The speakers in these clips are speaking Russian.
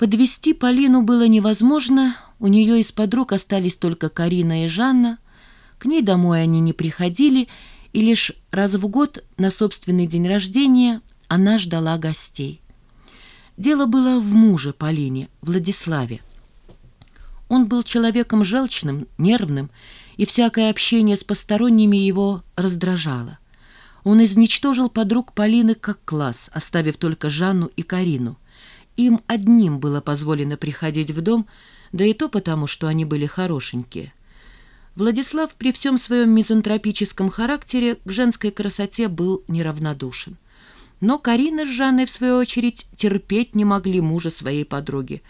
Подвести Полину было невозможно, у нее из подруг остались только Карина и Жанна. К ней домой они не приходили, и лишь раз в год на собственный день рождения она ждала гостей. Дело было в муже Полине, Владиславе. Он был человеком желчным, нервным, и всякое общение с посторонними его раздражало. Он изничтожил подруг Полины как класс, оставив только Жанну и Карину. Им одним было позволено приходить в дом, да и то потому, что они были хорошенькие. Владислав при всем своем мизантропическом характере к женской красоте был неравнодушен. Но Карина с Жанной, в свою очередь, терпеть не могли мужа своей подруги.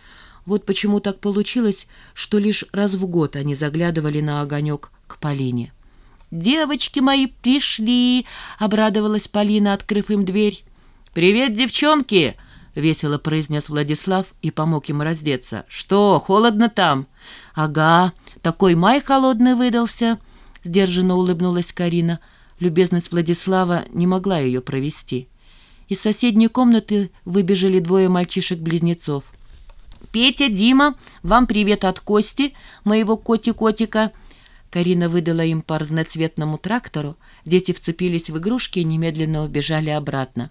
Вот почему так получилось, что лишь раз в год они заглядывали на огонек к Полине. «Девочки мои пришли!» — обрадовалась Полина, открыв им дверь. «Привет, девчонки!» — весело произнес Владислав и помог им раздеться. «Что, холодно там?» «Ага, такой май холодный выдался!» — сдержанно улыбнулась Карина. Любезность Владислава не могла ее провести. Из соседней комнаты выбежали двое мальчишек-близнецов. «Петя, Дима, вам привет от Кости, моего коти-котика!» Карина выдала им по разноцветному трактору. Дети вцепились в игрушки и немедленно убежали обратно.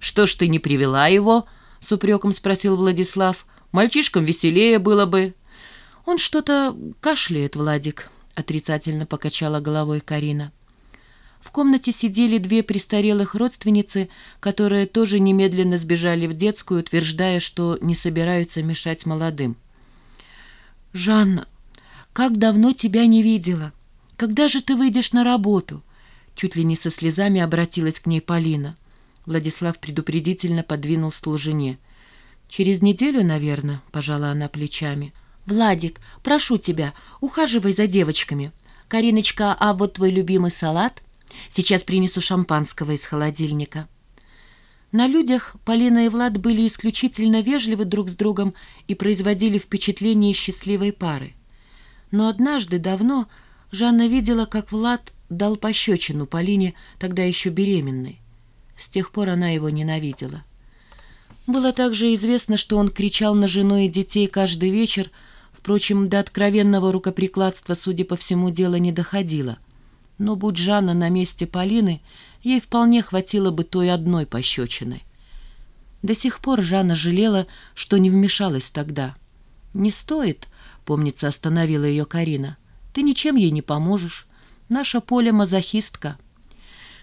«Что ж ты не привела его?» — с упреком спросил Владислав. «Мальчишкам веселее было бы». «Он что-то кашляет, Владик», — отрицательно покачала головой Карина. В комнате сидели две престарелых родственницы, которые тоже немедленно сбежали в детскую, утверждая, что не собираются мешать молодым. «Жанна, как давно тебя не видела! Когда же ты выйдешь на работу?» Чуть ли не со слезами обратилась к ней Полина. Владислав предупредительно подвинул стул жене. «Через неделю, наверное», — пожала она плечами. «Владик, прошу тебя, ухаживай за девочками. Кариночка, а вот твой любимый салат? Сейчас принесу шампанского из холодильника». На людях Полина и Влад были исключительно вежливы друг с другом и производили впечатление счастливой пары. Но однажды давно Жанна видела, как Влад дал пощечину Полине, тогда еще беременной. С тех пор она его ненавидела. Было также известно, что он кричал на жену и детей каждый вечер, впрочем, до откровенного рукоприкладства, судя по всему, дело не доходило. Но будь Жанна на месте Полины, ей вполне хватило бы той одной пощечины. До сих пор Жанна жалела, что не вмешалась тогда. «Не стоит», Помнится, остановила ее Карина. «Ты ничем ей не поможешь. Наша Поля мазохистка».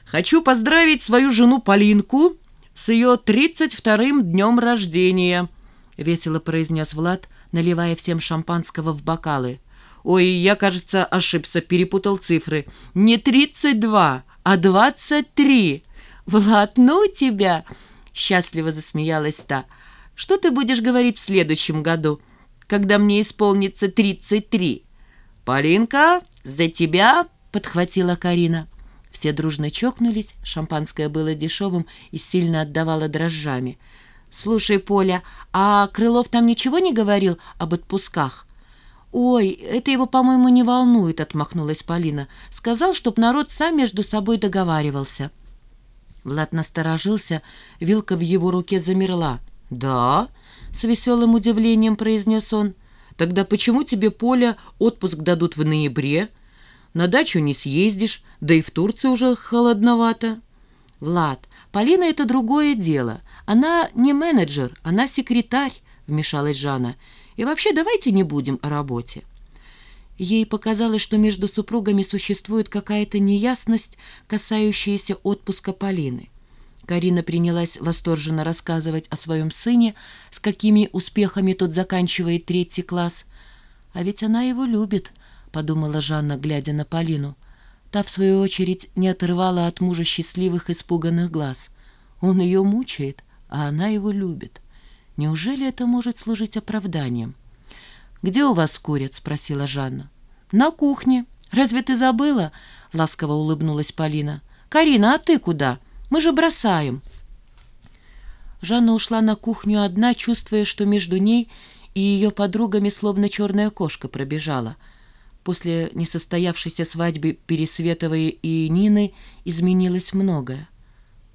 «Хочу поздравить свою жену Полинку с ее тридцать вторым днем рождения», — весело произнес Влад, наливая всем шампанского в бокалы. «Ой, я, кажется, ошибся, перепутал цифры. Не тридцать два, а двадцать три. Влад, ну тебя!» — счастливо засмеялась та. «Что ты будешь говорить в следующем году?» когда мне исполнится тридцать три. «Полинка, за тебя!» — подхватила Карина. Все дружно чокнулись, шампанское было дешевым и сильно отдавало дрожжами. «Слушай, Поля, а Крылов там ничего не говорил об отпусках?» «Ой, это его, по-моему, не волнует», — отмахнулась Полина. «Сказал, чтоб народ сам между собой договаривался». Влад насторожился, вилка в его руке замерла. «Да?» с веселым удивлением произнес он. «Тогда почему тебе, Поля, отпуск дадут в ноябре? На дачу не съездишь, да и в Турции уже холодновато». «Влад, Полина — это другое дело. Она не менеджер, она секретарь», — вмешалась Жанна. «И вообще давайте не будем о работе». Ей показалось, что между супругами существует какая-то неясность, касающаяся отпуска Полины. Карина принялась восторженно рассказывать о своем сыне, с какими успехами тот заканчивает третий класс. «А ведь она его любит», — подумала Жанна, глядя на Полину. Та, в свою очередь, не отрывала от мужа счастливых, испуганных глаз. Он ее мучает, а она его любит. Неужели это может служить оправданием? «Где у вас курят?» — спросила Жанна. «На кухне. Разве ты забыла?» — ласково улыбнулась Полина. «Карина, а ты куда?» Мы же бросаем». Жанна ушла на кухню одна, чувствуя, что между ней и ее подругами словно черная кошка пробежала. После несостоявшейся свадьбы Пересветовой и Нины изменилось многое.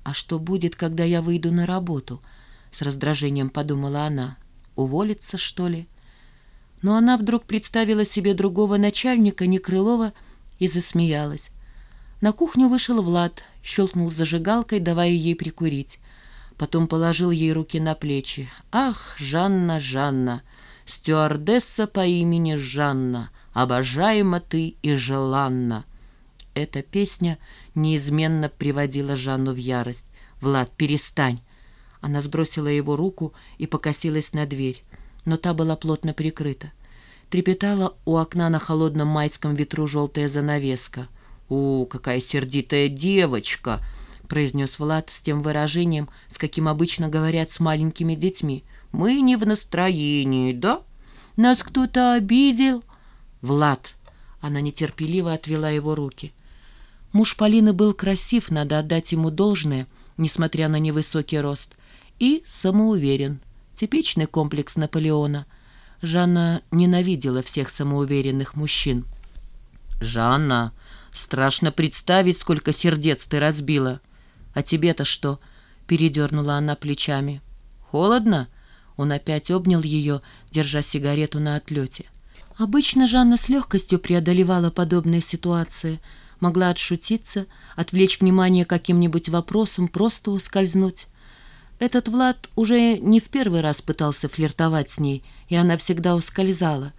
«А что будет, когда я выйду на работу?» — с раздражением подумала она. Уволиться, что ли? Но она вдруг представила себе другого начальника, не Крылова, и засмеялась. На кухню вышел Влад, щелкнул зажигалкой, давая ей прикурить. Потом положил ей руки на плечи. «Ах, Жанна, Жанна, стюардесса по имени Жанна, обожаема ты и желанна!» Эта песня неизменно приводила Жанну в ярость. «Влад, перестань!» Она сбросила его руку и покосилась на дверь, но та была плотно прикрыта. Трепетала у окна на холодном майском ветру желтая занавеска. «У, какая сердитая девочка!» — произнес Влад с тем выражением, с каким обычно говорят с маленькими детьми. «Мы не в настроении, да? Нас кто-то обидел?» «Влад!» — она нетерпеливо отвела его руки. Муж Полины был красив, надо отдать ему должное, несмотря на невысокий рост, и самоуверен. Типичный комплекс Наполеона. Жанна ненавидела всех самоуверенных мужчин. «Жанна, страшно представить, сколько сердец ты разбила. А тебе-то что?» — передернула она плечами. «Холодно?» — он опять обнял ее, держа сигарету на отлете. Обычно Жанна с легкостью преодолевала подобные ситуации — могла отшутиться, отвлечь внимание каким-нибудь вопросом, просто ускользнуть. Этот Влад уже не в первый раз пытался флиртовать с ней, и она всегда ускользала.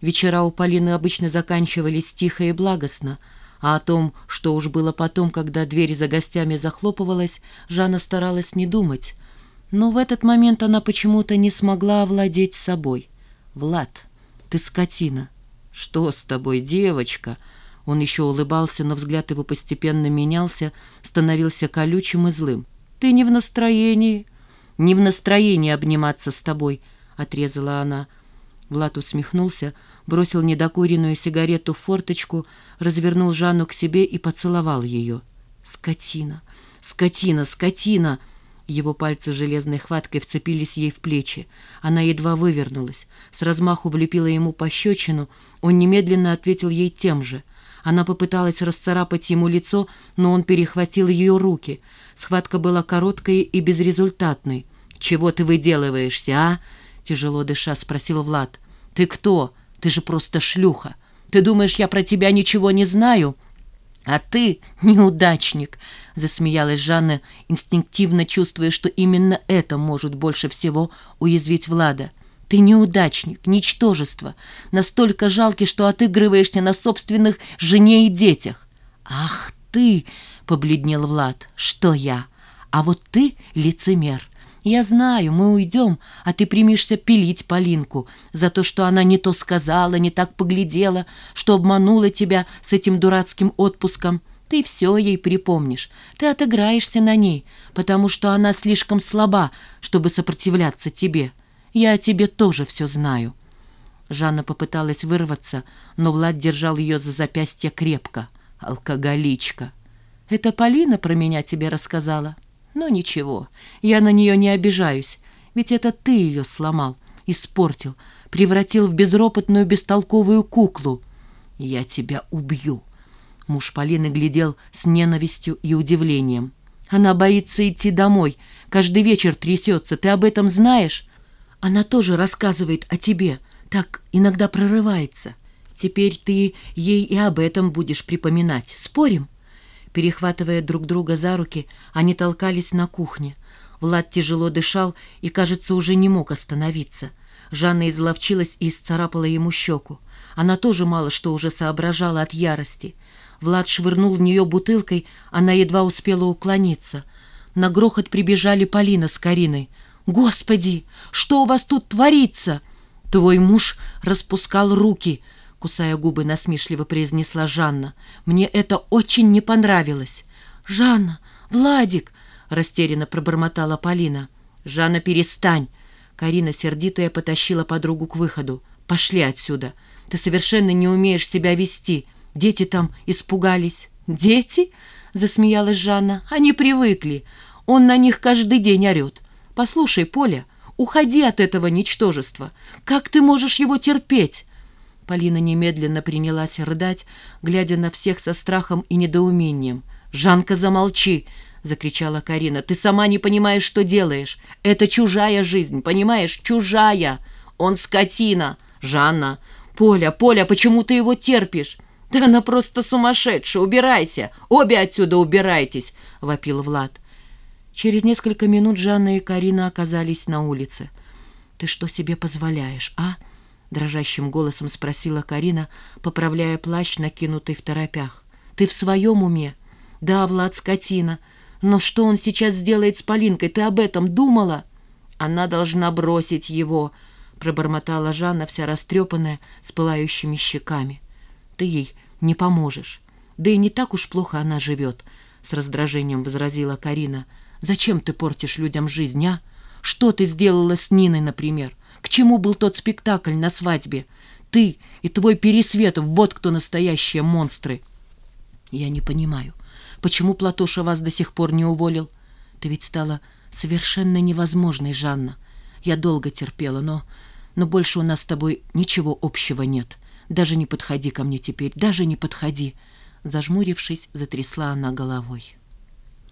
Вечера у Полины обычно заканчивались тихо и благостно, а о том, что уж было потом, когда дверь за гостями захлопывалась, Жанна старалась не думать. Но в этот момент она почему-то не смогла овладеть собой. «Влад, ты скотина!» «Что с тобой, девочка?» Он еще улыбался, но взгляд его постепенно менялся, становился колючим и злым. «Ты не в настроении?» «Не в настроении обниматься с тобой», — отрезала она. Влад усмехнулся, бросил недокуренную сигарету в форточку, развернул Жанну к себе и поцеловал ее. «Скотина! Скотина! Скотина!» Его пальцы железной хваткой вцепились ей в плечи. Она едва вывернулась. С размаху влепила ему пощечину. Он немедленно ответил ей тем же — она попыталась расцарапать ему лицо, но он перехватил ее руки. Схватка была короткой и безрезультатной. «Чего ты выделываешься, а?» — тяжело дыша спросил Влад. «Ты кто? Ты же просто шлюха. Ты думаешь, я про тебя ничего не знаю?» «А ты неудачник!» — засмеялась Жанна, инстинктивно чувствуя, что именно это может больше всего уязвить Влада. Ты неудачник, ничтожество, настолько жалкий, что отыгрываешься на собственных жене и детях. Ах ты, побледнел Влад, что я? А вот ты лицемер. Я знаю, мы уйдем, а ты примешься пилить Полинку за то, что она не то сказала, не так поглядела, что обманула тебя с этим дурацким отпуском. Ты все ей припомнишь. Ты отыграешься на ней, потому что она слишком слаба, чтобы сопротивляться тебе. Я о тебе тоже все знаю». Жанна попыталась вырваться, но Влад держал ее за запястье крепко. «Алкоголичка!» «Это Полина про меня тебе рассказала?» «Ну ничего, я на нее не обижаюсь, ведь это ты ее сломал, испортил, превратил в безропотную бестолковую куклу. Я тебя убью!» Муж Полины глядел с ненавистью и удивлением. «Она боится идти домой, каждый вечер трясется, ты об этом знаешь?» Она тоже рассказывает о тебе, так иногда прорывается. Теперь ты ей и об этом будешь припоминать. Спорим?» Перехватывая друг друга за руки, они толкались на кухне. Влад тяжело дышал и, кажется, уже не мог остановиться. Жанна изловчилась и исцарапала ему щеку. Она тоже мало что уже соображала от ярости. Влад швырнул в нее бутылкой, она едва успела уклониться. На грохот прибежали Полина с Кариной. «Господи, что у вас тут творится?» «Твой муж распускал руки», — кусая губы насмешливо произнесла Жанна. «Мне это очень не понравилось». «Жанна, Владик!» — растерянно пробормотала Полина. «Жанна, перестань!» Карина, сердитая, потащила подругу к выходу. «Пошли отсюда! Ты совершенно не умеешь себя вести. Дети там испугались». «Дети?» — засмеялась Жанна. «Они привыкли. Он на них каждый день орет. «Послушай, Поля, уходи от этого ничтожества. Как ты можешь его терпеть?» Полина немедленно принялась рыдать, глядя на всех со страхом и недоумением. «Жанка, замолчи!» —— закричала Карина. «Ты сама не понимаешь, что делаешь. Это чужая жизнь, понимаешь? Чужая. Он скотина. Жанна. Поля, Поля, почему ты его терпишь?» «Да она просто сумасшедшая! Убирайся! Обе отсюда убирайтесь!» — вопил Влад. Через несколько минут Жанна и Карина оказались на улице. «Ты что себе позволяешь, а?» — дрожащим голосом спросила Карина, поправляя плащ, накинутый в торопях. «Ты в своем уме?» «Да, Влад, скотина. Но что он сейчас сделает с Полинкой? Ты об этом думала?» «Она должна бросить его», — пробормотала Жанна, вся растрепанная, с пылающими щеками. «Ты ей не поможешь. Да и не так уж плохо она живет», — с раздражением возразила Карина. «Зачем ты портишь людям жизнь, а? Что ты сделала с Ниной, например? К чему был тот спектакль на свадьбе? Ты и твой Пересветов, вот кто настоящие монстры!» «Я не понимаю, почему Платоша вас до сих пор не уволил? Ты ведь стала совершенно невозможной, Жанна. Я долго терпела, но... Но больше у нас с тобой ничего общего нет. Даже не подходи ко мне теперь, даже не подходи!» Зажмурившись, затрясла она головой.